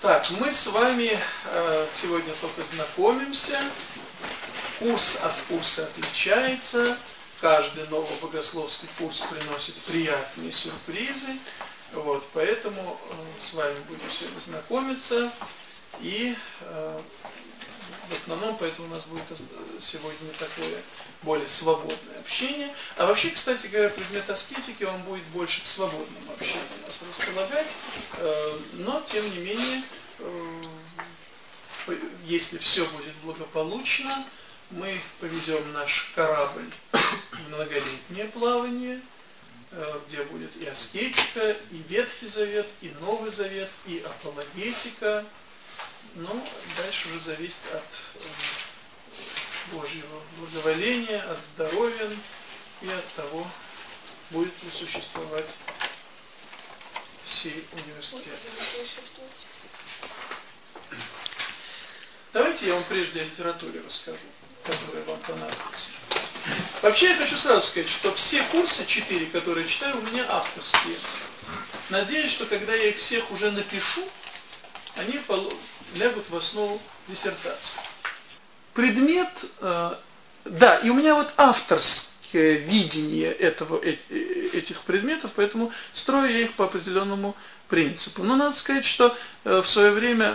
Так, мы с вами э, сегодня только знакомимся. Курс от курса отличается. Каждый новый богословский курс приносит приятные сюрпризы. Вот, поэтому э, с вами будем сегодня знакомиться. И э, в основном поэтому у нас будет сегодня такое более свободное общение. А вообще, кстати говоря, предмет аскетики, он будет больше к свободному общению нас располагать, э, но, тем не менее, э, если все будет благополучно, мы поведем наш корабль в многолетнее плавание, э, где будет и аскетика, и Ветхий Завет, и Новый Завет, и апологетика. Ну, дальше уже зависит от Божьего благоволения, от здоровья и от того, будет ли существовать сей университет. Давайте я вам прежде о литературе расскажу, которая вам понадобится. Вообще я хочу сразу сказать, что все курсы, четыре, которые читаю, у меня авторские. Надеюсь, что когда я их всех уже напишу, они лягут в основу диссертации предмет, э, да, и у меня вот авторское видение этого, э, э, этих предметов, поэтому строю я их по определенному принципу. Но надо сказать, что в свое время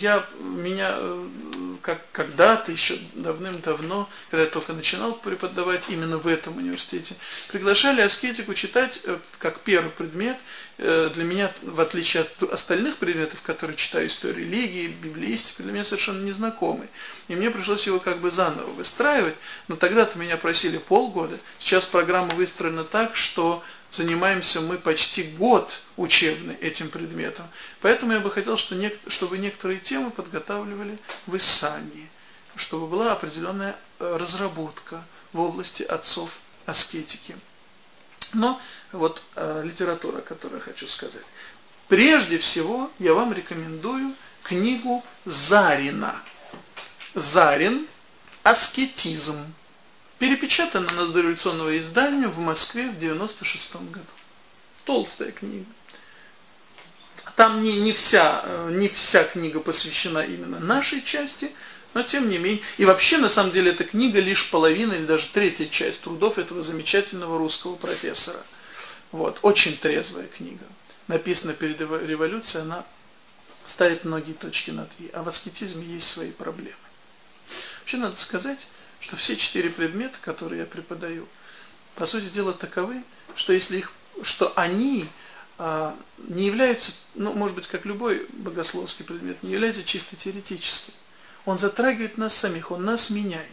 я, меня как когда-то, еще давным-давно, когда я только начинал преподавать именно в этом университете, приглашали аскетику читать как первый предмет, Э, для меня, в отличие от остальных предметов, которые читаю, историю религии, библиистика, для меня совершенно незнакомый. И мне пришлось его как бы заново выстраивать, но тогда-то меня просили полгода. Сейчас программа выстроена так, что занимаемся мы почти год учебный этим предметом. Поэтому я бы хотел, чтобы некоторые темы подготавливали вы сами, чтобы была определенная э, разработка в области отцов аскетики. Но вот э, литература, которую я хочу сказать. Прежде всего, я вам рекомендую книгу Зарина. Зарин «Аскетизм». Перепечатана на дореволюционного издания в Москве в 96 году. Толстая книга. Там не, не, вся, э, не вся книга посвящена именно нашей части, но тем не менее. И вообще, на самом деле, эта книга лишь половина или даже третья часть трудов этого замечательного русского профессора. Вот, очень трезвая книга. Написана перед революцией, она ставит многие точки над «и». А в аскетизме есть свои проблемы. Вообще, надо сказать, что все четыре предмета, которые я преподаю, по сути дела таковы, что если их, что они а, не являются, ну, может быть, как любой богословский предмет, не являются чисто теоретическим. Он затрагивает нас самих, он нас меняет.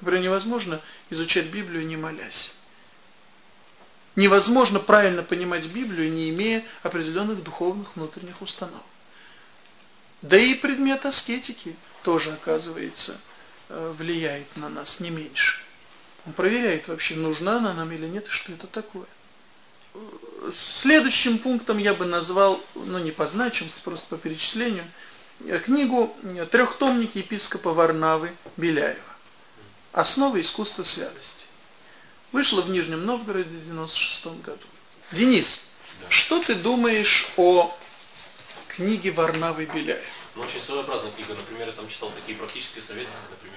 Например, невозможно изучать Библию, не молясь. Невозможно правильно понимать Библию, не имея определенных духовных внутренних установок. Да и предмет аскетики тоже, оказывается, влияет на нас не меньше. Он проверяет вообще, нужна она нам или нет, и что это такое. Следующим пунктом я бы назвал, ну не по значимости, просто по перечислению – книгу трехтомники епископа Варнавы Беляева «Основы искусства святости». Вышла в Нижнем Новгороде в 96 году. Денис, да. что ты думаешь о книге Варнавы Беляева? Ну, очень своеобразная книга. Например, я там читал такие практические советы, как, например,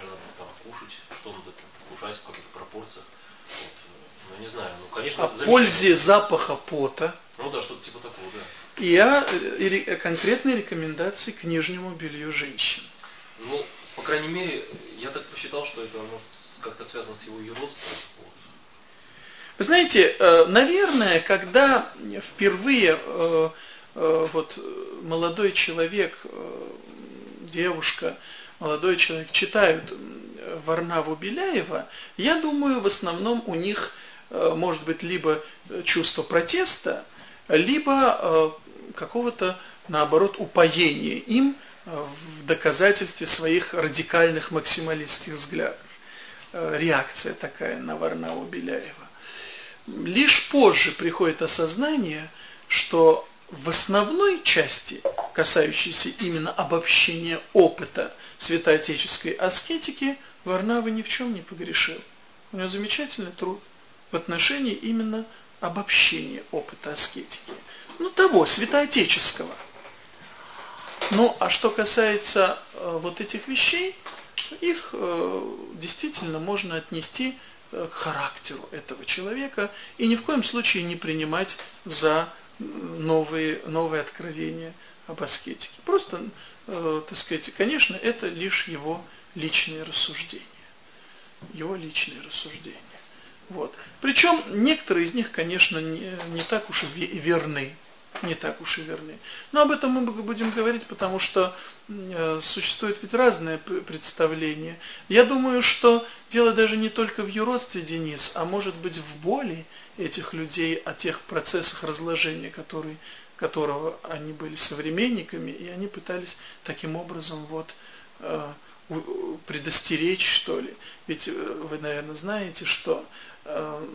надо там кушать, в каких пропорциях. Вот. Ну, не знаю, ну, конечно, О пользе запаха пота. Ну да, что-то типа такого, да и о э, конкретной рекомендации к нижнему белью женщин. Ну, по крайней мере, я так посчитал, что это может как-то связано с его юродством. Вы знаете, э, наверное, когда впервые э, вот молодой человек, девушка, молодой человек читают Варнаву Беляева, я думаю, в основном у них может быть либо чувство протеста, либо какого-то, наоборот, упоения им э, в доказательстве своих радикальных максималистских взглядов. Э, реакция такая на Варнаву Беляева. Лишь позже приходит осознание, что в основной части, касающейся именно обобщения опыта святоотеческой аскетики, Варнава ни в чем не погрешил. У него замечательный труд в отношении именно обобщения опыта аскетики ну того, святоотеческого. Ну, а что касается э, вот этих вещей, их э, действительно можно отнести э, к характеру этого человека и ни в коем случае не принимать за новые, новые откровения об аскетике. Просто, э, так сказать, конечно, это лишь его личные рассуждения. Его личные рассуждения. Вот. Причем некоторые из них, конечно, не, не так уж и верны не так уж и верны. Но об этом мы будем говорить, потому что существует ведь разное представление. Я думаю, что дело даже не только в юродстве, Денис, а может быть в боли этих людей о тех процессах разложения, которые, которого они были современниками, и они пытались таким образом вот э, предостеречь, что ли. Ведь э, вы, наверное, знаете, что э,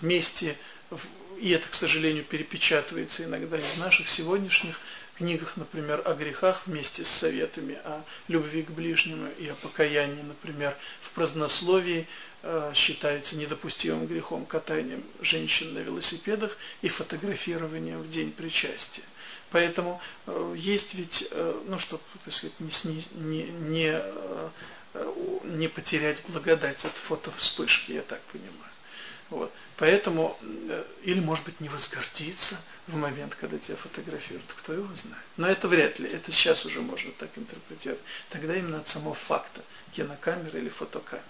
вместе и это, к сожалению, перепечатывается иногда в наших сегодняшних книгах, например, о грехах вместе с советами о любви к ближнему и о покаянии, например, в празднословии э, считается недопустимым грехом катанием женщин на велосипедах и фотографированием в день причастия. Поэтому э, есть ведь, э, ну, чтобы, так сказать, не, не, не, не потерять благодать от фотовспышки, я так понимаю. Вот. Поэтому, э, или может быть не возгордиться в момент, когда тебя фотографируют, кто его знает. Но это вряд ли, это сейчас уже можно так интерпретировать. Тогда именно от самого факта, кинокамеры или фотокамеры.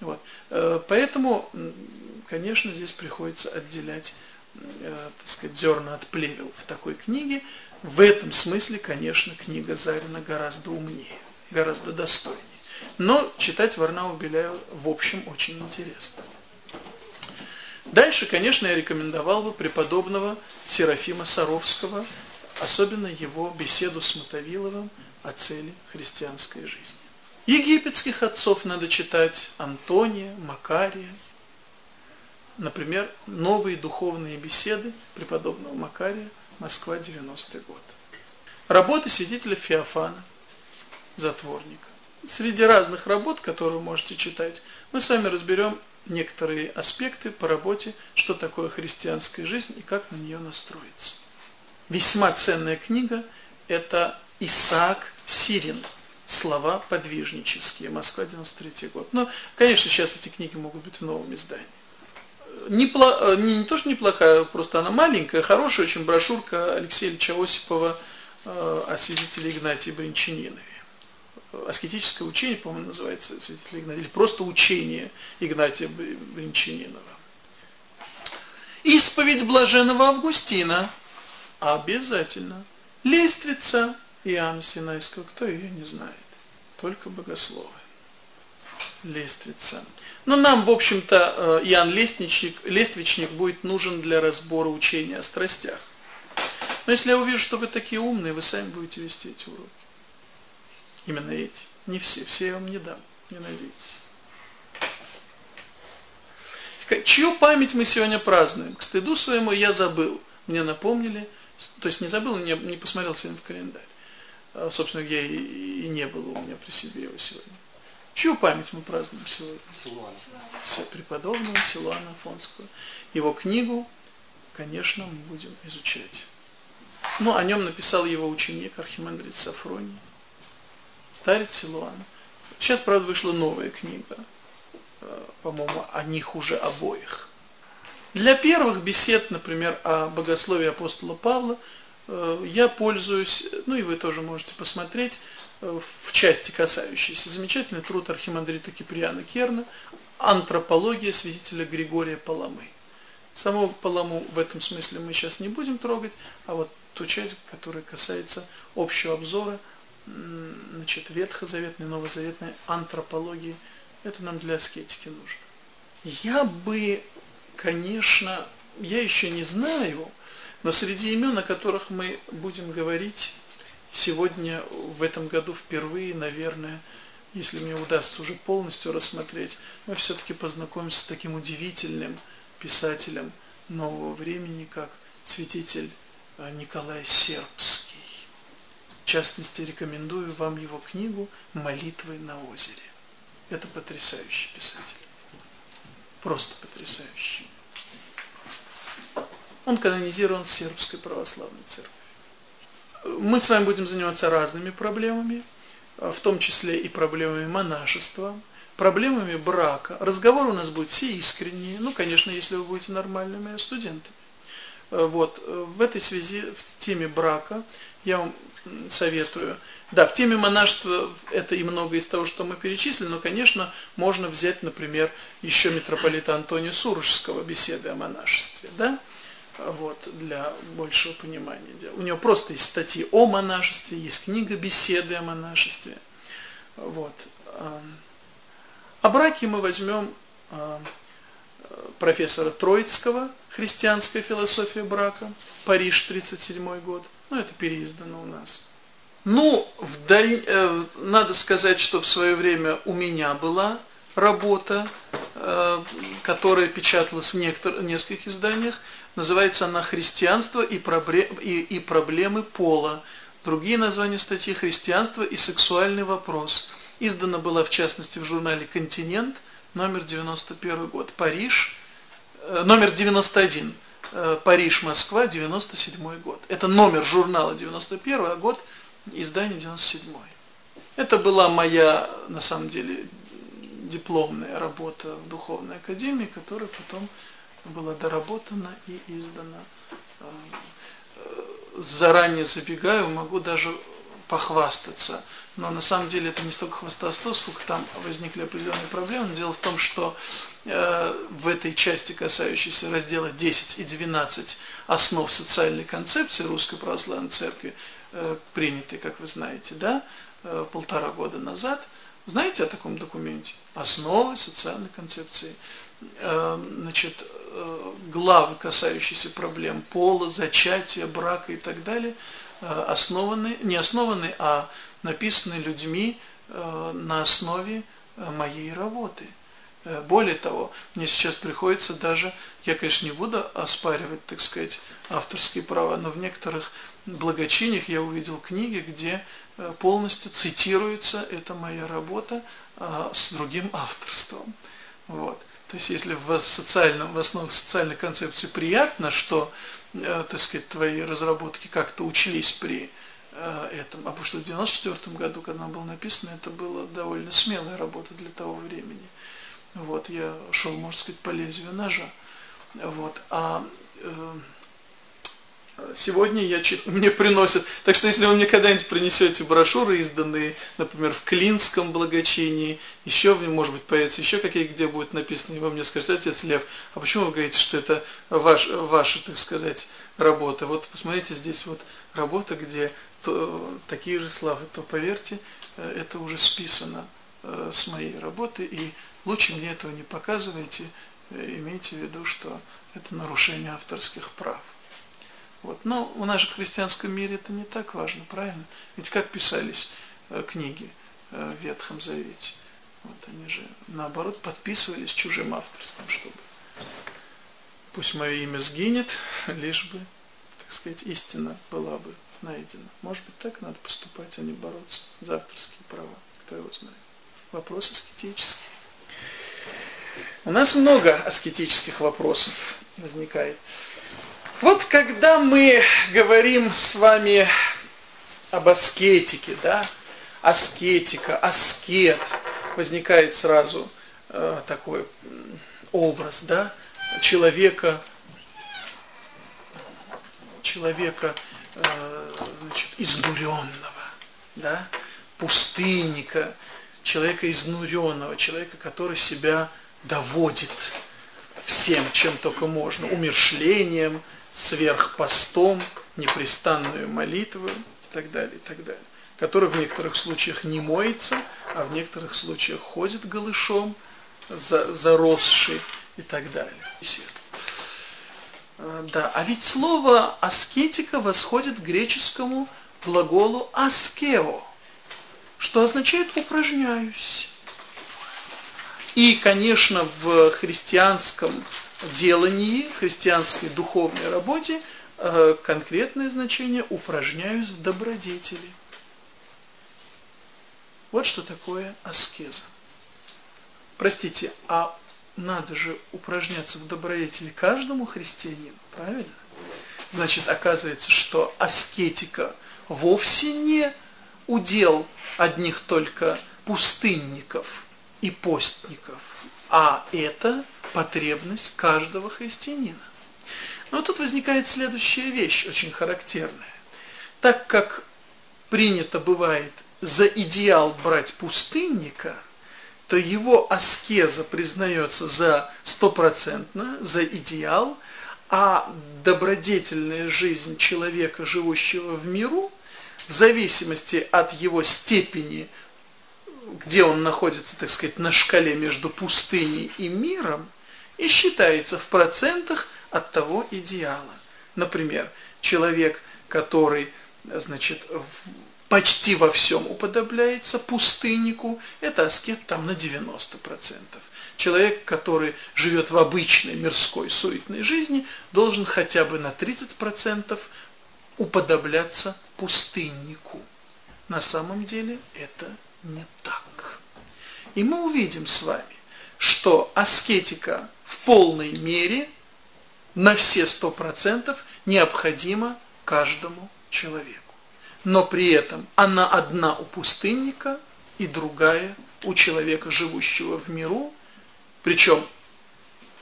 Вот. Э, поэтому, конечно, здесь приходится отделять, э, так сказать, зерна от плевел в такой книге. В этом смысле, конечно, книга Зарина гораздо умнее, гораздо достойнее. Но читать Варнау Беляева в общем очень интересно. Дальше, конечно, я рекомендовал бы преподобного Серафима Саровского, особенно его беседу с Мотовиловым о цели христианской жизни. Египетских отцов надо читать Антония, Макария. Например, новые духовные беседы преподобного Макария, Москва, 90-й год. Работы святителя Феофана, затворника. Среди разных работ, которые вы можете читать, мы с вами разберем некоторые аспекты по работе, что такое христианская жизнь и как на нее настроиться. Весьма ценная книга – это Исаак Сирин «Слова подвижнические», Москва, 93 год. Но, конечно, сейчас эти книги могут быть в новом издании. Непло, не, не то, что неплохая, просто она маленькая, хорошая очень брошюрка Алексея Ильича Осипова э, о свидетеле Игнатии Бринчанинове аскетическое учение, по-моему, называется святитель Игнатий, или просто учение Игнатия Бринчанинова. Исповедь блаженного Августина. Обязательно. Лестрица Иоанна Синайского. Кто ее не знает? Только богословы. Лестрица. Но нам, в общем-то, э, Иоанн Лестничник, Лествичник будет нужен для разбора учения о страстях. Но если я увижу, что вы такие умные, вы сами будете вести эти уроки. Именно эти. Не все. Все я вам не дам. Не надейтесь. Чью память мы сегодня празднуем? К стыду своему я забыл. Мне напомнили. То есть не забыл, не, не посмотрел сегодня в календарь. А, собственно, я и, и не было у меня при себе его сегодня. Чью память мы празднуем сегодня? Силуана. Преподобного Силуана Афонского. Его книгу, конечно, мы будем изучать. Ну, о нем написал его ученик Архимандрит Сафроний старец Силуана. Сейчас, правда, вышла новая книга, э, по-моему, о них уже обоих. Для первых бесед, например, о богословии апостола Павла, э, я пользуюсь, ну и вы тоже можете посмотреть, э, в части касающейся замечательный труд архимандрита Киприана Керна «Антропология святителя Григория Паламы». Самого Паламу в этом смысле мы сейчас не будем трогать, а вот ту часть, которая касается общего обзора значит, ветхозаветной, новозаветной антропологии, это нам для аскетики нужно. Я бы, конечно, я еще не знаю, но среди имен, о которых мы будем говорить сегодня, в этом году впервые, наверное, если мне удастся уже полностью рассмотреть, мы все-таки познакомимся с таким удивительным писателем нового времени, как святитель э, Николай Сербский. В частности, рекомендую вам его книгу «Молитвы на озере». Это потрясающий писатель. Просто потрясающий. Он канонизирован Сербской православной церковью. мы с вами будем заниматься разными проблемами, в том числе и проблемами монашества, проблемами брака. Разговор у нас будет все искренние, ну, конечно, если вы будете нормальными студентами. Вот, в этой связи, в теме брака, я вам советую. Да, в теме монашества это и много из того, что мы перечислили, но, конечно, можно взять, например, еще митрополита Антония Сурожского беседы о монашестве, да, вот, для большего понимания дела. У него просто есть статьи о монашестве, есть книга беседы о монашестве, вот. О браке мы возьмем профессора Троицкого «Христианская философия брака», Париж, 37 год, ну это переиздано у нас. Ну, в даль... э, надо сказать, что в свое время у меня была работа, э, которая печаталась в некоторых, нескольких изданиях. Называется она «Христианство и, проблем... и, и проблемы пола». Другие названия статьи «Христианство и сексуальный вопрос». Издана была, в частности, в журнале «Континент», номер 91 год, Париж, э, номер 91, э, Париж, Москва, 97 год. Это номер журнала 91, а год – издание 97 Это была моя, на самом деле, дипломная работа в Духовной Академии, которая потом была доработана и издана. Э, заранее забегаю, могу даже похвастаться. Но на самом деле это не столько хвастовство, сколько там возникли определенные проблемы. Дело в том, что э, в этой части, касающейся раздела 10 и 12 основ социальной концепции Русской Православной Церкви, Э, принятый, как вы знаете, да, э, полтора года назад. Знаете о таком документе? Основы социальной концепции. Э, значит, главы, касающиеся проблем пола, зачатия, брака и так далее, основаны, не основаны, а написаны людьми на основе моей работы. Более того, мне сейчас приходится даже, я, конечно, не буду оспаривать, так сказать, авторские права, но в некоторых благочиниях я увидел книги, где э, полностью цитируется эта моя работа а, с другим авторством. Вот. То есть если в, социальном, в основе социальной концепции приятно, что, э, так сказать, твои разработки как-то учились при э, этом, а потому что в 94 году, когда она была написана, это была довольно смелая работа для того времени. Вот, я шел, можно сказать, по лезвию ножа. Вот, а э, сегодня я, мне приносят. Так что если вы мне когда-нибудь принесете брошюры, изданные, например, в Клинском благочинии, еще, может быть, появится еще какие где будет написано, и вы мне скажете, отец Лев, а почему вы говорите, что это ваш, ваша, так сказать, работа? Вот посмотрите, здесь вот работа, где то, такие же славы, то поверьте, э, это уже списано э, с моей работы, и лучше мне этого не показывайте, э, имейте в виду, что это нарушение авторских прав. Вот. Но в нашем христианском мире это не так важно, правильно? Ведь как писались э, книги э, в Ветхом Завете? Вот они же, наоборот, подписывались чужим авторством, чтобы пусть мое имя сгинет, лишь бы, так сказать, истина была бы найдена. Может быть, так надо поступать, а не бороться за авторские права. Кто его знает. Вопрос аскетический. У нас много аскетических вопросов возникает. Вот когда мы говорим с вами об аскетике, да, аскетика, аскет, возникает сразу э, такой образ, да, человека, человека, э, значит, изнуренного, да, пустынника, человека изнуренного, человека, который себя доводит всем, чем только можно, умершлением, сверхпостом, непрестанную молитву и так далее, и так далее. Который в некоторых случаях не моется, а в некоторых случаях ходит голышом, за, заросший и так далее. А, да, а ведь слово аскетика восходит к греческому глаголу аскео, что означает упражняюсь. И, конечно, в христианском делании, христианской духовной работе э, конкретное значение упражняюсь в добродетели. Вот что такое аскеза. Простите, а надо же упражняться в добродетели каждому христианину, правильно? Значит, оказывается, что аскетика вовсе не удел одних только пустынников и постников, а это потребность каждого христианина. Но тут возникает следующая вещь, очень характерная. Так как принято бывает за идеал брать пустынника, то его аскеза признается за стопроцентно, за идеал, а добродетельная жизнь человека, живущего в миру, в зависимости от его степени, где он находится, так сказать, на шкале между пустыней и миром, и считается в процентах от того идеала. Например, человек, который, значит, почти во всем уподобляется пустыннику, это аскет там на 90%. Человек, который живет в обычной мирской суетной жизни, должен хотя бы на 30% уподобляться пустыннику. На самом деле это не так. И мы увидим с вами, что аскетика в полной мере на все 100% необходима каждому человеку но при этом она одна у пустынника и другая у человека, живущего в миру, причем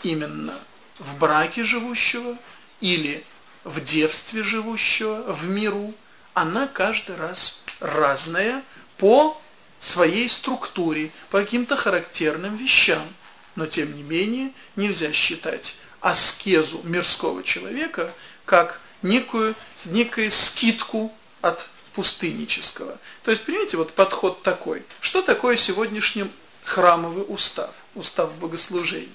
именно в браке живущего или в девстве живущего в миру, она каждый раз разная по своей структуре, по каким-то характерным вещам. Но тем не менее нельзя считать аскезу мирского человека как некую, некую скидку от пустыннического. То есть, понимаете, вот подход такой. Что такое сегодняшний храмовый устав, устав богослужения?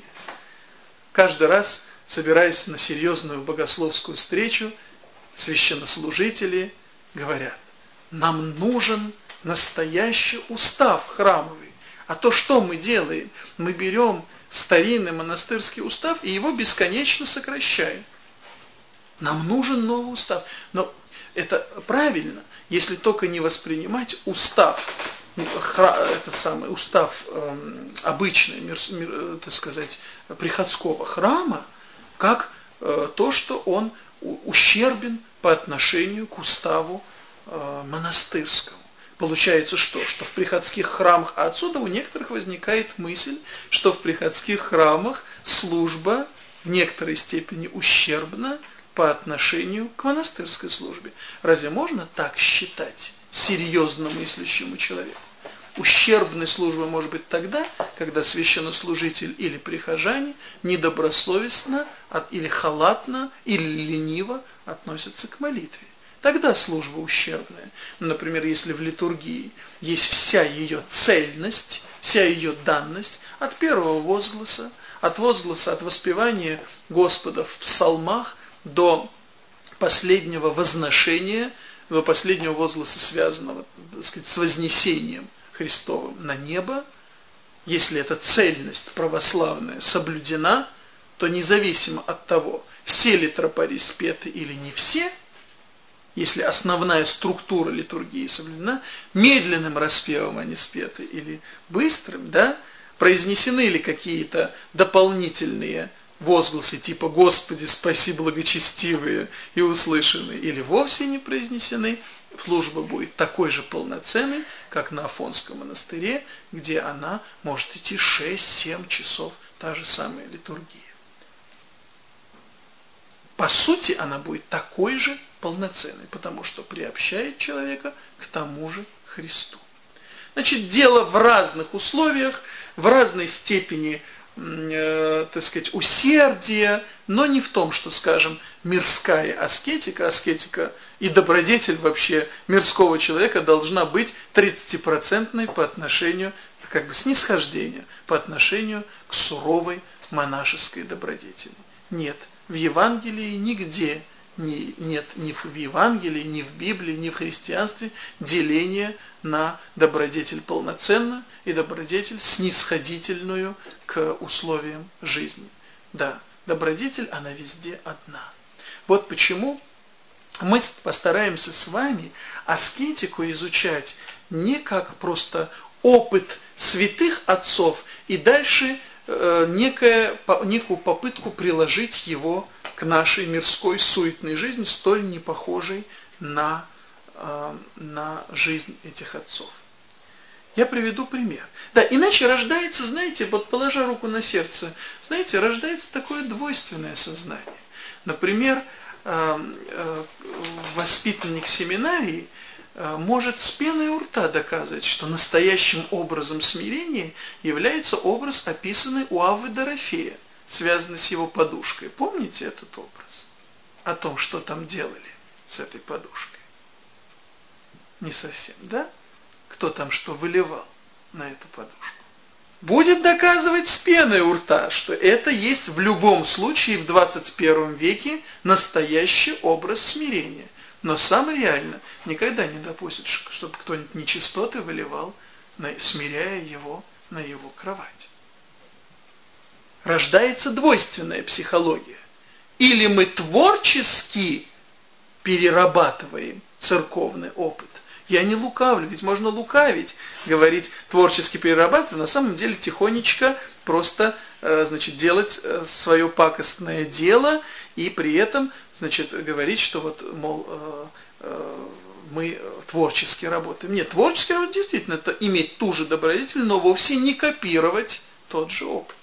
Каждый раз, собираясь на серьезную богословскую встречу, священнослужители говорят, нам нужен настоящий устав храмовый. А то что мы делаем? Мы берем старинный монастырский устав и его бесконечно сокращаем. Нам нужен новый устав. Но это правильно, если только не воспринимать устав, это самый устав э, обычный, мир, так сказать, приходского храма, как э, то, что он ущербен по отношению к уставу э, монастырскому. Получается что? Что в приходских храмах, а отсюда у некоторых возникает мысль, что в приходских храмах служба в некоторой степени ущербна по отношению к монастырской службе. Разве можно так считать серьезно мыслящему человеку? Ущербной службой может быть тогда, когда священнослужитель или прихожане недобросовестно или халатно, или лениво относятся к молитве. Тогда служба ущербная. Например, если в литургии есть вся ее цельность, вся ее данность от первого возгласа, от возгласа, от воспевания Господа в псалмах, до последнего возношения, до последнего возгласа, связанного так сказать, с вознесением Христовым на небо, если эта цельность православная соблюдена, то независимо от того, все ли тропари спеты или не все, если основная структура литургии соблюдена, медленным распевом они спеты или быстрым, да, произнесены ли какие-то дополнительные возгласы типа «Господи, спаси благочестивые» и услышаны, или вовсе не произнесены, служба будет такой же полноценной, как на Афонском монастыре, где она может идти 6-7 часов, та же самая литургия. По сути, она будет такой же полноценной, потому что приобщает человека к тому же Христу. Значит, дело в разных условиях, в разной степени э, так сказать, усердие, но не в том, что, скажем, мирская аскетика, аскетика и добродетель вообще мирского человека должна быть 30% по отношению, как бы снисхождения, по отношению к суровой монашеской добродетели. Нет, в Евангелии нигде ни, нет ни в Евангелии, ни в Библии, ни в христианстве деления на добродетель полноценно и добродетель снисходительную к условиям жизни. Да, добродетель, она везде одна. Вот почему мы постараемся с вами аскетику изучать не как просто опыт святых отцов и дальше э, некое, по, некую попытку приложить его к нашей мирской суетной жизни, столь не похожей на э, на жизнь этих отцов. Я приведу пример. Да, иначе рождается, знаете, вот положа руку на сердце, знаете, рождается такое двойственное сознание. Например, э, э, воспитанник семинарии э, может с пеной у рта доказывать, что настоящим образом смирения является образ, описанный у Аввы Дорофея, связанный с его подушкой. Помните этот образ? О том, что там делали с этой подушкой. Не совсем, да? Кто там что выливал на эту подушку? Будет доказывать с пеной у рта, что это есть в любом случае в 21 веке настоящий образ смирения. Но сам реально никогда не допустит, чтобы кто-нибудь нечистоты выливал, смиряя его на его кровать. Рождается двойственная психология. Или мы творчески перерабатываем церковный опыт, я не лукавлю, ведь можно лукавить, говорить творчески перерабатывать, на самом деле тихонечко просто э, значит, делать э, свое пакостное дело и при этом значит, говорить, что вот, мол, э, мы творчески работаем. Нет, творчески работать действительно это иметь ту же добродетель, но вовсе не копировать тот же опыт.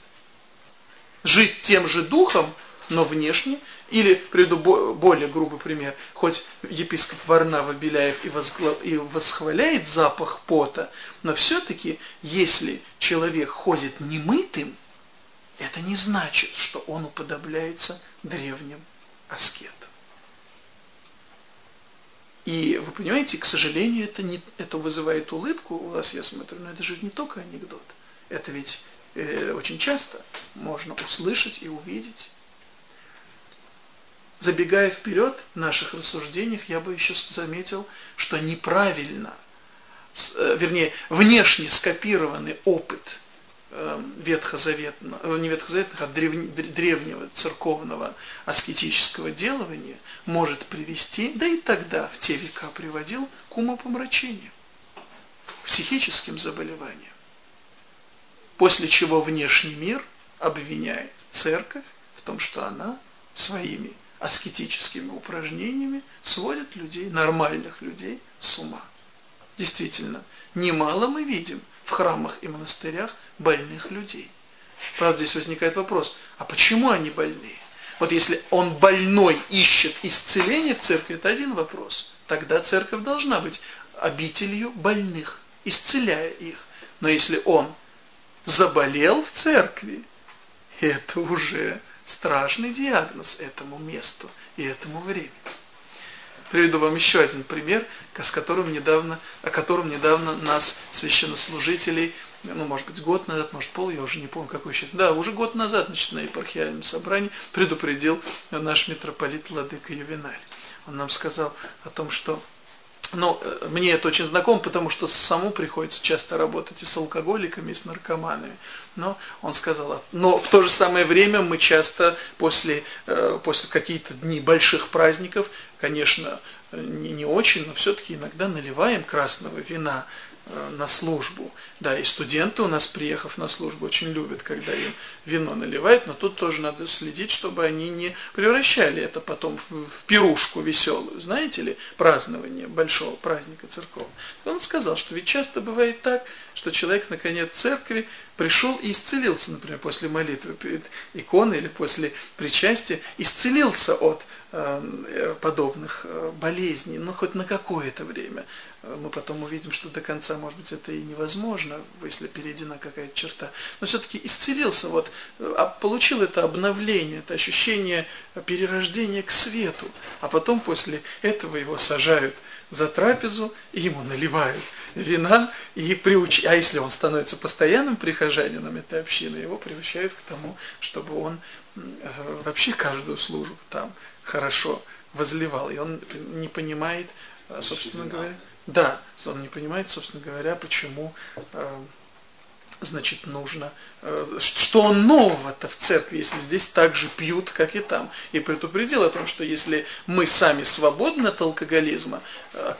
Жить тем же духом, но внешне или, приведу более грубый пример, хоть епископ Варнава Беляев и, и восхваляет запах пота, но все-таки, если человек ходит немытым, это не значит, что он уподобляется древним аскетам. И вы понимаете, к сожалению, это, не, это вызывает улыбку у вас, я смотрю, но это же не только анекдот. Это ведь очень часто можно услышать и увидеть забегая вперед в наших рассуждениях, я бы еще заметил, что неправильно, э, вернее, внешне скопированный опыт эм, ветхозаветного, э, не ветхозаветных, а древнего церковного аскетического делания может привести, да и тогда, в те века приводил к умопомрачению, психическим заболеваниям. После чего внешний мир обвиняет церковь в том, что она своими аскетическими упражнениями сводят людей, нормальных людей, с ума. Действительно, немало мы видим в храмах и монастырях больных людей. Правда, здесь возникает вопрос, а почему они больные? Вот если он больной ищет исцеление в церкви, это один вопрос. Тогда церковь должна быть обителью больных, исцеляя их. Но если он заболел в церкви, это уже страшный диагноз этому месту и этому времени. Приведу вам еще один пример, с которым недавно, о котором недавно нас, священнослужителей, ну, может быть, год назад, может, пол, я уже не помню, какой сейчас, да, уже год назад, значит, на епархиальном собрании предупредил наш митрополит Владыка Ювеналь. Он нам сказал о том, что ну, э, мне это очень знакомо, потому что самому приходится часто работать и с алкоголиками, и с наркоманами. Но он сказал, но в то же самое время мы часто после, э, после каких-то дней больших праздников, конечно, не, не очень, но все-таки иногда наливаем красного вина Э, на службу. Да, и студенты у нас, приехав на службу, очень любят, когда им вино наливают, но тут тоже надо следить, чтобы они не превращали это потом в, в пирушку веселую, знаете ли, празднование большого праздника церковного. Он сказал, что ведь часто бывает так, что человек наконец церкви пришел и исцелился, например, после молитвы перед иконой или после причастия, исцелился от э, подобных э, болезней, ну хоть на какое-то время. Мы потом увидим, что до конца, может быть, это и невозможно, если перейдена какая-то черта. Но все-таки исцелился, вот, а получил это обновление, это ощущение перерождения к свету. А потом после этого его сажают за трапезу и ему наливают вина и приуч... а если он становится постоянным прихожанином этой общины, его приучают к тому, чтобы он вообще каждую службу там хорошо возливал. И он не понимает, собственно говоря, да, он не понимает, собственно говоря, почему значит, нужно, э, что нового-то в церкви, если здесь так же пьют, как и там. И предупредил о том, что если мы сами свободны от алкоголизма,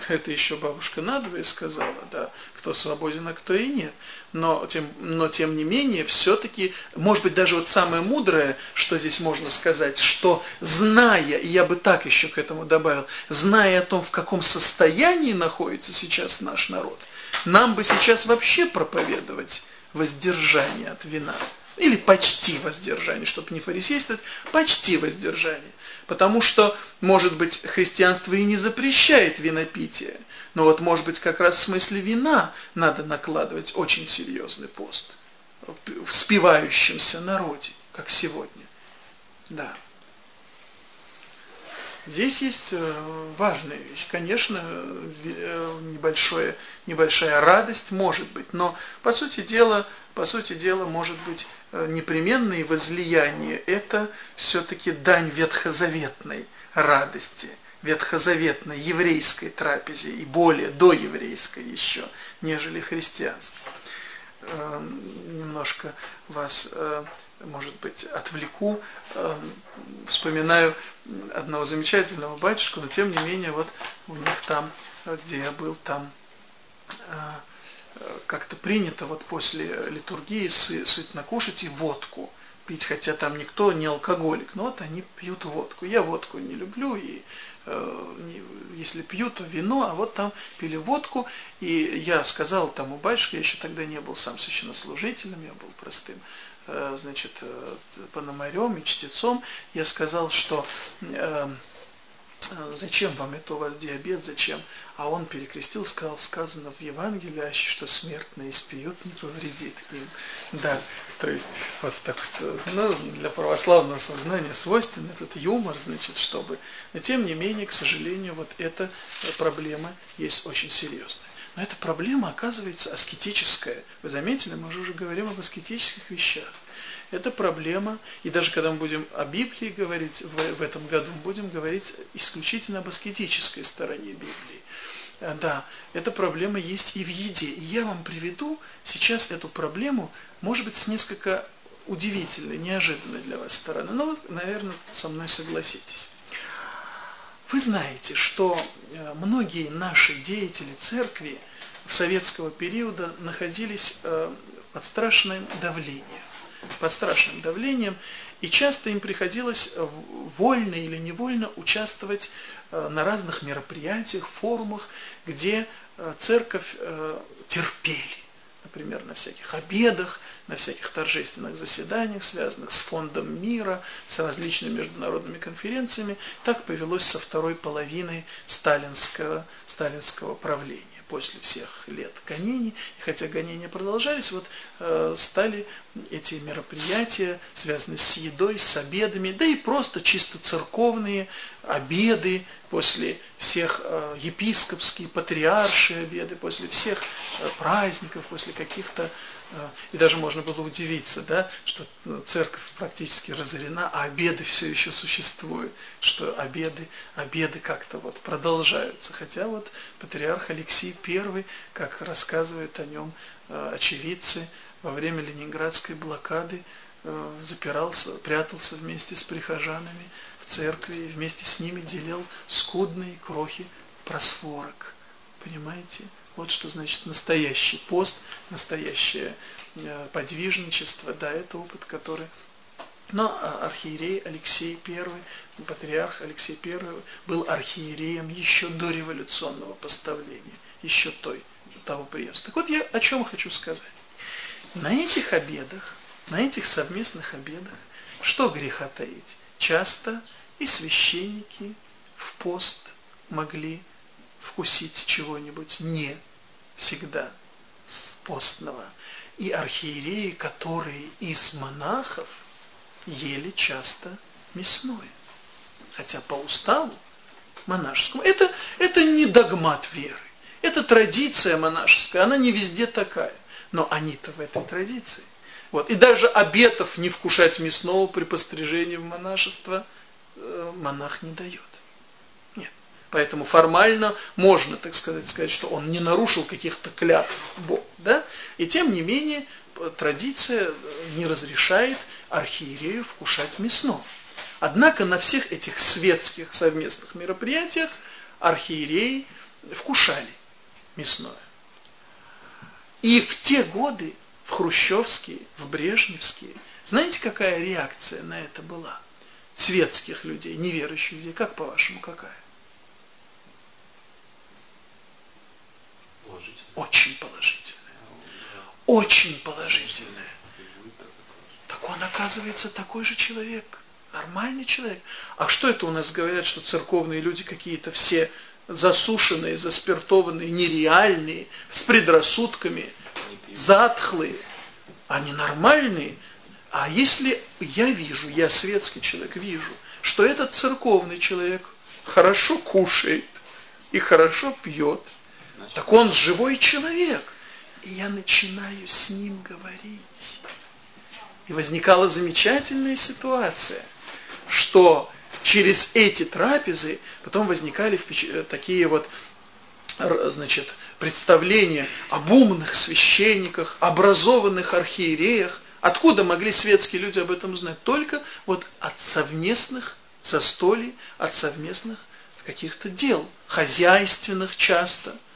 это еще бабушка надвое сказала, да, кто свободен, а кто и нет. Но тем, но тем не менее, все-таки, может быть, даже вот самое мудрое, что здесь можно сказать, что зная, и я бы так еще к этому добавил, зная о том, в каком состоянии находится сейчас наш народ, нам бы сейчас вообще проповедовать воздержание от вина. Или почти воздержание, чтобы не фарисействовать, почти воздержание. Потому что, может быть, христианство и не запрещает винопитие, но вот, может быть, как раз в смысле вина надо накладывать очень серьезный пост в спивающемся народе, как сегодня. Да. Здесь есть э, важная вещь. Конечно, э, небольшое, небольшая радость может быть, но по сути дела, по сути дела может быть э, непременное возлияние. Это все-таки дань ветхозаветной радости, ветхозаветной еврейской трапезе и более доеврейской еще, нежели христианской. Немножко вас может быть, отвлеку, эм, вспоминаю одного замечательного батюшку, но тем не менее, вот у них там, где я был, там э, как-то принято вот после литургии сытно кушать и водку пить, хотя там никто не алкоголик, но вот они пьют водку. Я водку не люблю, и э, если пью, то вино, а вот там пили водку, и я сказал тому батюшке, я еще тогда не был сам священнослужителем, я был простым Э, значит, э, пономарем и чтецом, я сказал, что э, зачем вам это у вас диабет, зачем? А он перекрестил, сказал, сказано в Евангелии, что смертные испьют, не повредит им. Да, то есть, вот так, ну, для православного сознания свойствен этот юмор, значит, чтобы... Но тем не менее, к сожалению, вот эта проблема есть очень серьезная. Но эта проблема оказывается аскетическая. Вы заметили, мы же уже говорим об аскетических вещах. Это проблема, и даже когда мы будем о Библии говорить в, в этом году, мы будем говорить исключительно об аскетической стороне Библии. Э, да, эта проблема есть и в еде. И я вам приведу сейчас эту проблему, может быть, с несколько удивительной, неожиданной для вас стороны. Но, наверное, со мной согласитесь. Вы знаете, что э, многие наши деятели церкви в советского периода находились э, под страшным давлением. Под страшным давлением, и часто им приходилось вольно или невольно участвовать э, на разных мероприятиях, форумах, где церковь терпели например, на всяких обедах, на всяких торжественных заседаниях, связанных с фондом мира, с различными международными конференциями. Так повелось со второй половины сталинского, сталинского правления после всех лет гонений. И хотя гонения продолжались, вот э, стали эти мероприятия, связанные с едой, с обедами, да и просто чисто церковные обеды, после всех э, епископские, патриаршие обеды, после всех э, праздников, после каких-то и даже можно было удивиться, да, что ну, церковь практически разорена, а обеды все еще существуют, что обеды, обеды как-то вот продолжаются. Хотя вот патриарх Алексей I, как рассказывает о нем э, очевидцы, во время Ленинградской блокады э, запирался, прятался вместе с прихожанами, церкви и вместе с ними делил скудные крохи просфорок. Понимаете? Вот что значит настоящий пост, настоящее э, подвижничество. Да, это опыт, который... Но а, архиерей Алексей I, патриарх Алексей I был архиереем еще до революционного поставления, еще той, того приезда. Так вот я о чем хочу сказать. На этих обедах, на этих совместных обедах, что греха таить? Часто и священники в пост могли вкусить чего-нибудь не всегда с постного. И архиереи, которые из монахов ели часто мясное. Хотя по уставу монашескому, это, это не догмат веры, это традиция монашеская, она не везде такая. Но они-то в этой традиции. Вот. И даже обетов не вкушать мясного при пострижении в монашество – Э, монах не дает. Поэтому формально можно, так сказать, сказать, что он не нарушил каких-то клятв Бога. Да? И тем не менее традиция не разрешает архиерею вкушать мясное. Однако на всех этих светских совместных мероприятиях архиереи вкушали мясное. И в те годы, в хрущевские, в брежневские, знаете, какая реакция на это была? Светских людей, неверующих людей, как по-вашему, какая? Очень положительная. Очень положительная. Так он оказывается такой же человек. Нормальный человек. А что это у нас говорят, что церковные люди какие-то все засушенные, заспиртованные, нереальные, с предрассудками, затхлые. Они нормальные. А если я вижу, я светский человек, вижу, что этот церковный человек хорошо кушает и хорошо пьет, так он живой человек. И я начинаю с ним говорить. И возникала замечательная ситуация, что через эти трапезы потом возникали такие вот значит, представления об умных священниках, образованных архиереях. Откуда могли светские люди об этом знать? Только вот от совместных застолий, от совместных каких-то дел, хозяйственных часто –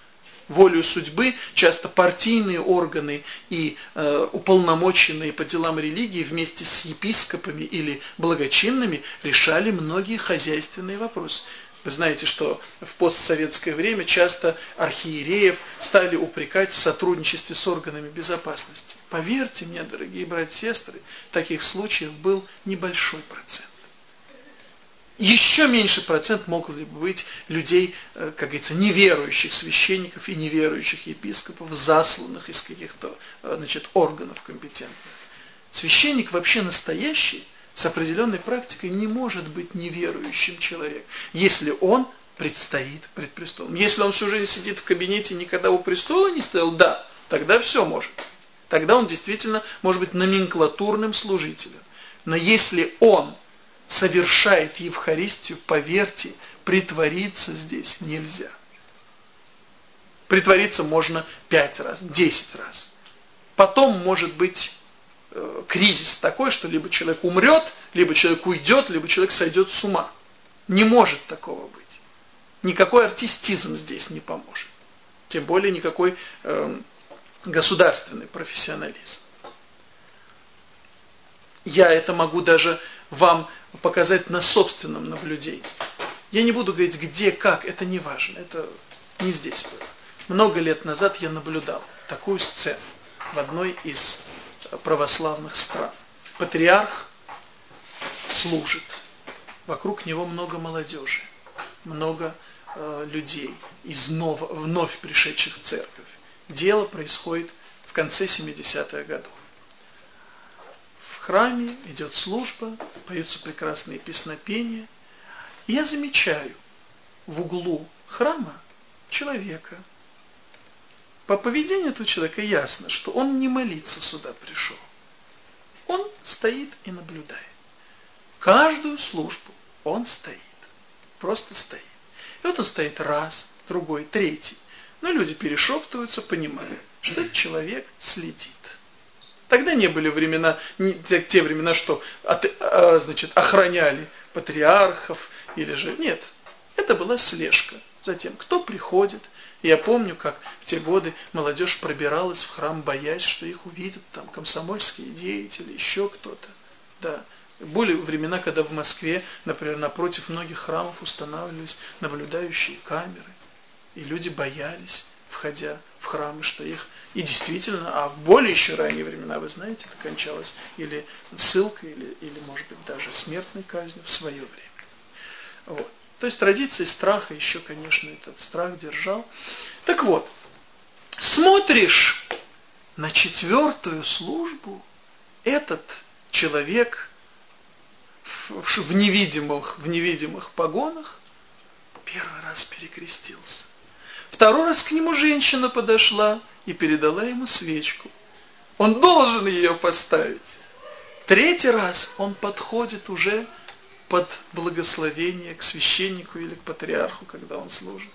волю судьбы, часто партийные органы и э, уполномоченные по делам религии вместе с епископами или благочинными решали многие хозяйственные вопросы. Вы знаете, что в постсоветское время часто архиереев стали упрекать в сотрудничестве с органами безопасности. Поверьте мне, дорогие братья и сестры, таких случаев был небольшой процент еще меньше процент мог ли быть людей, э, как говорится, неверующих священников и неверующих епископов, засланных из каких-то э, значит, органов компетентных. Священник вообще настоящий, с определенной практикой, не может быть неверующим человеком, если он предстоит пред престолом. Если он всю жизнь сидит в кабинете никогда у престола не стоял, да, тогда все может быть. Тогда он действительно может быть номенклатурным служителем. Но если он совершает Евхаристию, поверьте, притвориться здесь нельзя. Притвориться можно пять раз, десять раз. Потом может быть э, кризис такой, что либо человек умрет, либо человек уйдет, либо человек сойдет с ума. Не может такого быть. Никакой артистизм здесь не поможет. Тем более никакой э, государственный профессионализм. Я это могу даже вам показать на собственном наблюдении. Я не буду говорить где, как, это не важно, это не здесь было. Много лет назад я наблюдал такую сцену в одной из православных стран. Патриарх служит, вокруг него много молодежи, много э, людей из ново, вновь пришедших в церковь. Дело происходит в конце 70-х годов храме идет служба, поются прекрасные песнопения. Я замечаю в углу храма человека. По поведению этого человека ясно, что он не молиться сюда пришел. Он стоит и наблюдает. Каждую службу он стоит. Просто стоит. И вот он стоит раз, другой, третий. Но люди перешептываются, понимая, что этот человек следит. Тогда не были времена, не, те времена, что от, а, значит, охраняли патриархов или же... Нет, это была слежка за тем, кто приходит. Я помню, как в те годы молодежь пробиралась в храм, боясь, что их увидят там комсомольские деятели, еще кто-то. Да. Были времена, когда в Москве, например, напротив многих храмов устанавливались наблюдающие камеры. И люди боялись, входя в храмы, что их и действительно, а в более еще ранние времена, вы знаете, это кончалось или ссылкой, или, или может быть, даже смертной казнью в свое время. Вот. То есть традиции страха еще, конечно, этот страх держал. Так вот, смотришь на четвертую службу, этот человек в невидимых, в невидимых погонах первый раз перекрестился. Второй раз к нему женщина подошла, и передала ему свечку. Он должен ее поставить. Третий раз он подходит уже под благословение к священнику или к патриарху, когда он служит.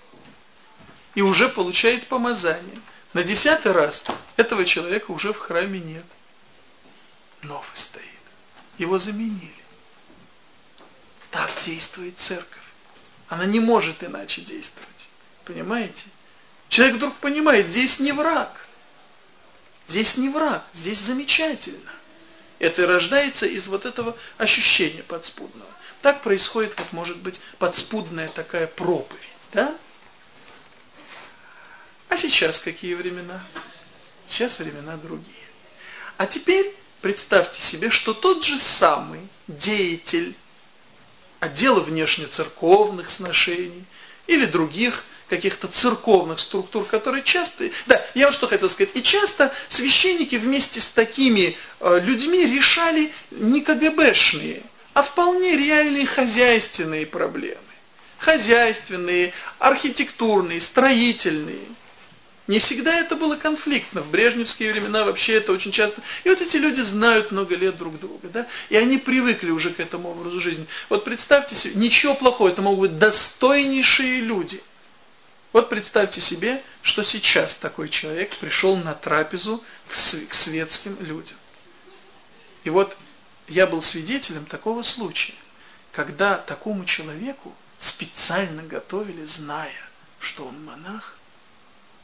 И уже получает помазание. На десятый раз этого человека уже в храме нет. Новый стоит. Его заменили. Так действует церковь. Она не может иначе действовать. Понимаете? Человек вдруг понимает, здесь не враг. Здесь не враг, здесь замечательно. Это рождается из вот этого ощущения подспудного. Так происходит, вот может быть, подспудная такая проповедь, да? А сейчас какие времена? Сейчас времена другие. А теперь представьте себе, что тот же самый деятель отдела внешнецерковных сношений или других каких-то церковных структур, которые часто... Да, я вот что хотел сказать. И часто священники вместе с такими э, людьми решали не КГБшные, а вполне реальные хозяйственные проблемы. Хозяйственные, архитектурные, строительные. Не всегда это было конфликтно. В брежневские времена вообще это очень часто. И вот эти люди знают много лет друг друга, да? И они привыкли уже к этому образу жизни. Вот представьте себе, ничего плохого, это могут быть достойнейшие люди. Вот представьте себе, что сейчас такой человек пришел на трапезу к светским людям. И вот я был свидетелем такого случая, когда такому человеку специально готовили, зная, что он монах,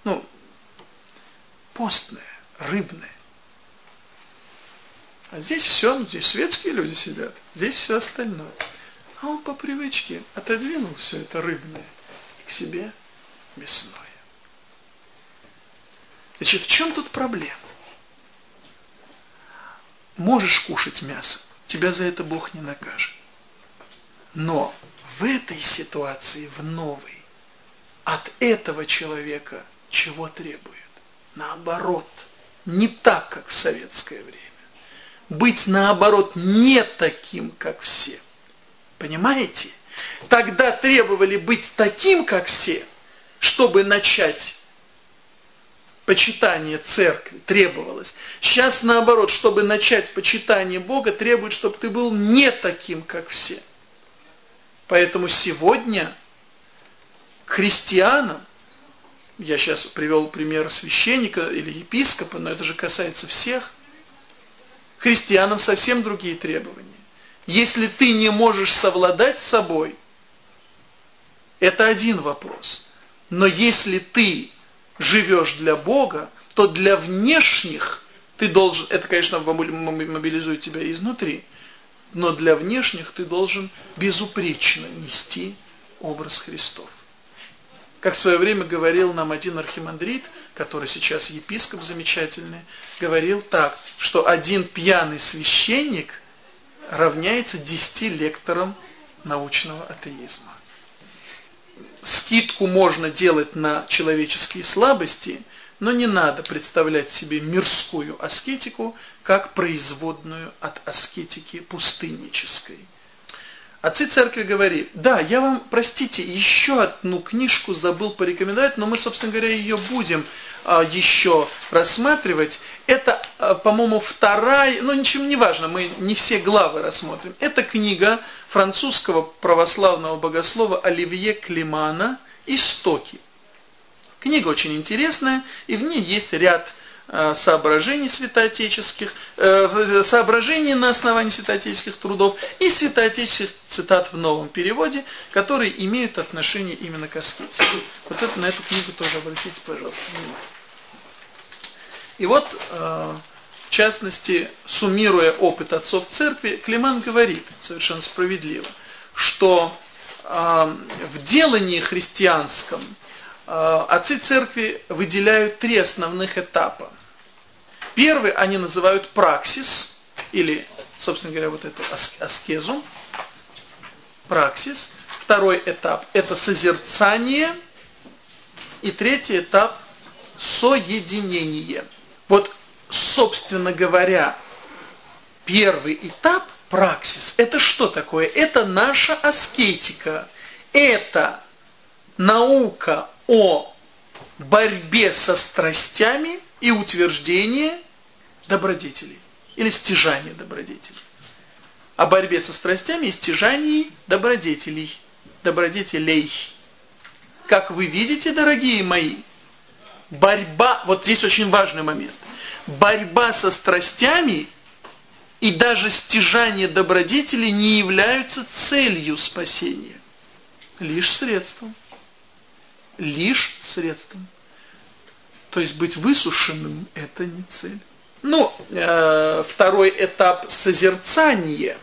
ну, постное, рыбное. А здесь все, здесь светские люди сидят, здесь все остальное. А он по привычке отодвинул все это рыбное к себе мясное. Значит, в чем тут проблема? Можешь кушать мясо, тебя за это Бог не накажет. Но в этой ситуации, в новой, от этого человека чего требует? Наоборот, не так, как в советское время. Быть, наоборот, не таким, как все. Понимаете? Тогда требовали быть таким, как все, чтобы начать почитание церкви требовалось. Сейчас наоборот, чтобы начать почитание Бога, требует, чтобы ты был не таким, как все. Поэтому сегодня христианам я сейчас привел пример священника или епископа, но это же касается всех, христианам совсем другие требования. Если ты не можешь совладать с собой, это один вопрос. Но если ты живешь для Бога, то для внешних ты должен, это, конечно, мобилизует тебя изнутри, но для внешних ты должен безупречно нести образ Христов. Как в свое время говорил нам один архимандрит, который сейчас епископ замечательный, говорил так, что один пьяный священник равняется десяти лекторам научного атеизма. Скидку можно делать на человеческие слабости, но не надо представлять себе мирскую аскетику как производную от аскетики пустыннической. Отцы церкви говорит, да, я вам, простите, еще одну книжку забыл порекомендовать, но мы, собственно говоря, ее будем еще рассматривать. Это, а, по-моему, вторая, ну ничем не важно, мы не все главы рассмотрим. Это книга французского православного богослова Оливье Климана «Истоки». Книга очень интересная, и в ней есть ряд Э, соображений святоотеческих, э, соображений на основании святоотеческих трудов и святоотеческих цитат в новом переводе, которые имеют отношение именно к аскете. Вот это, на эту книгу тоже обратите, пожалуйста, внимание. И вот, э, в частности, суммируя опыт отцов церкви, Климан говорит, совершенно справедливо, что в делании христианском отцы церкви выделяют три основных этапа. Первый они называют праксис, или, собственно говоря, вот эту аскезу, праксис. Второй этап – это созерцание. И третий этап – соединение. Вот, собственно говоря, первый этап – праксис. Это что такое? Это наша аскетика. Это наука о борьбе со страстями и утверждение добродетелей или стяжание добродетелей. о борьбе со страстями и стяжании добродетелей. Добродетелей. Как вы видите, дорогие мои, борьба, вот здесь очень важный момент, борьба со страстями и даже стяжание добродетелей не являются целью спасения, лишь средством. Лишь средством. То есть быть высушенным – это не цель. Ну, э, второй этап созерцания.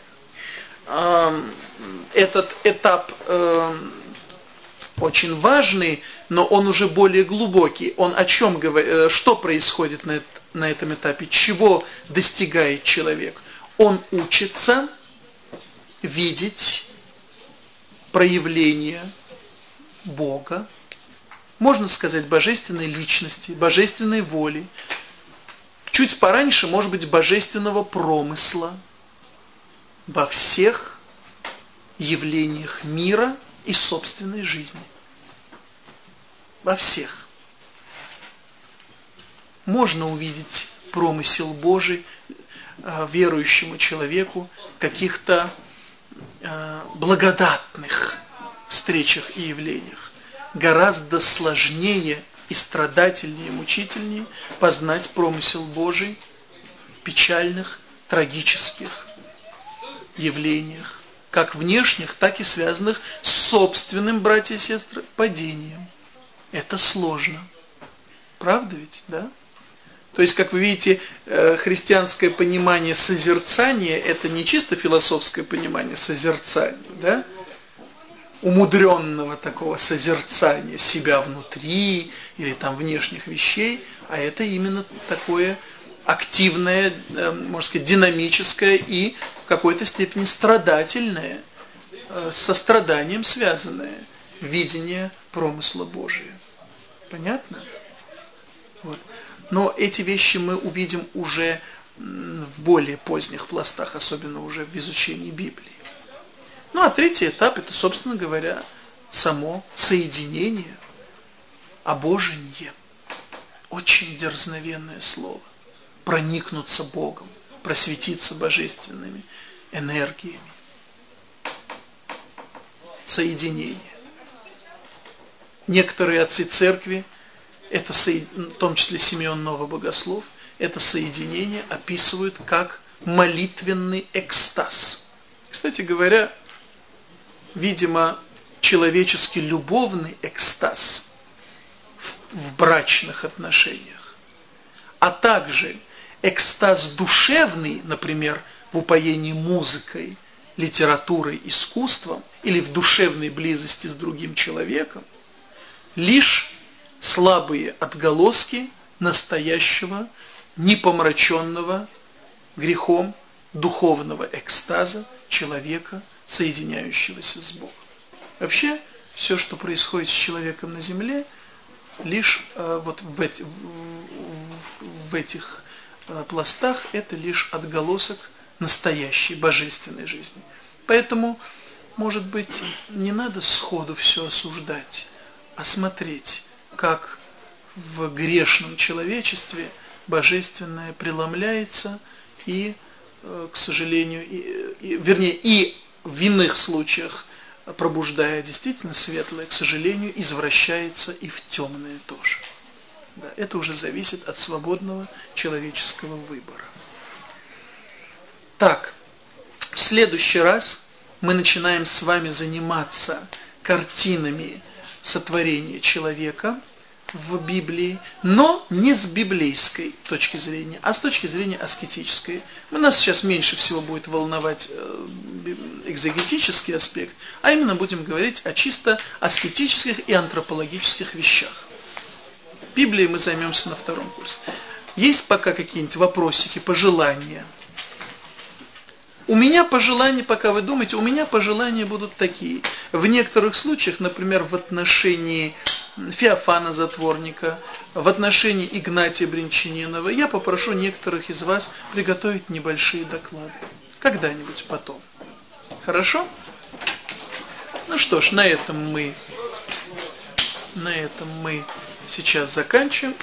Э, этот этап э, очень важный, но он уже более глубокий. Он о чем говорит, э, что происходит на, на этом этапе, чего достигает человек. Он учится видеть проявление Бога, можно сказать, божественной личности, божественной воли, чуть пораньше, может быть, божественного промысла во всех явлениях мира и собственной жизни. Во всех. Можно увидеть промысел Божий э, верующему человеку каких-то э, благодатных встречах и явлениях. Гораздо сложнее и страдательнее, и мучительнее познать промысел Божий в печальных, трагических явлениях, как внешних, так и связанных с собственным, братья и сестры, падением. Это сложно. Правда ведь, да? То есть, как вы видите, э, христианское понимание созерцания – это не чисто философское понимание созерцания, да? умудренного такого созерцания себя внутри или там внешних вещей, а это именно такое активное, э, можно сказать, динамическое и в какой-то степени страдательное, э, со страданием связанное видение промысла Божия. Понятно? Вот. Но эти вещи мы увидим уже в более поздних пластах, особенно уже в изучении Библии. Ну а третий этап это, собственно говоря, само соединение, обожение. Очень дерзновенное слово. Проникнуться Богом, просветиться божественными энергиями. Соединение. Некоторые отцы церкви, это в том числе Симеон Новый Богослов, это соединение описывают как молитвенный экстаз. Кстати говоря, видимо, человеческий любовный экстаз в, в брачных отношениях, а также экстаз душевный, например, в упоении музыкой, литературой, искусством или в душевной близости с другим человеком, лишь слабые отголоски настоящего, непомраченного грехом духовного экстаза человека – соединяющегося с Богом. Вообще, все, что происходит с человеком на земле, лишь э, вот в, эти, в, в этих пластах, это лишь отголосок настоящей божественной жизни. Поэтому, может быть, не надо сходу все осуждать, а смотреть, как в грешном человечестве божественное преломляется и, э, к сожалению, и, и, вернее, и в иных случаях, пробуждая действительно светлое, к сожалению, извращается и в темное тоже. Да, это уже зависит от свободного человеческого выбора. Так, в следующий раз мы начинаем с вами заниматься картинами сотворения человека – в Библии, но не с библейской точки зрения, а с точки зрения аскетической. У нас сейчас меньше всего будет волновать э, экзегетический аспект, а именно будем говорить о чисто аскетических и антропологических вещах. Библией мы займемся на втором курсе. Есть пока какие-нибудь вопросики, пожелания? У меня пожелания, пока вы думаете, у меня пожелания будут такие. В некоторых случаях, например, в отношении Феофана Затворника, в отношении Игнатия Бринчанинова, я попрошу некоторых из вас приготовить небольшие доклады. Когда-нибудь потом. Хорошо? Ну что ж, на этом мы на этом мы сейчас заканчиваем.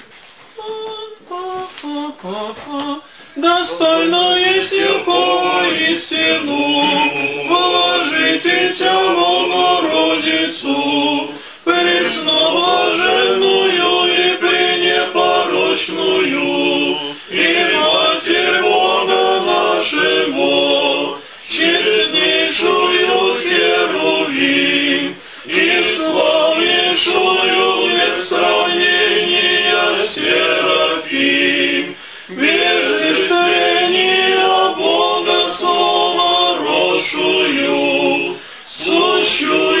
Достойно есть Якова истину, положите тя Богородицу, sure.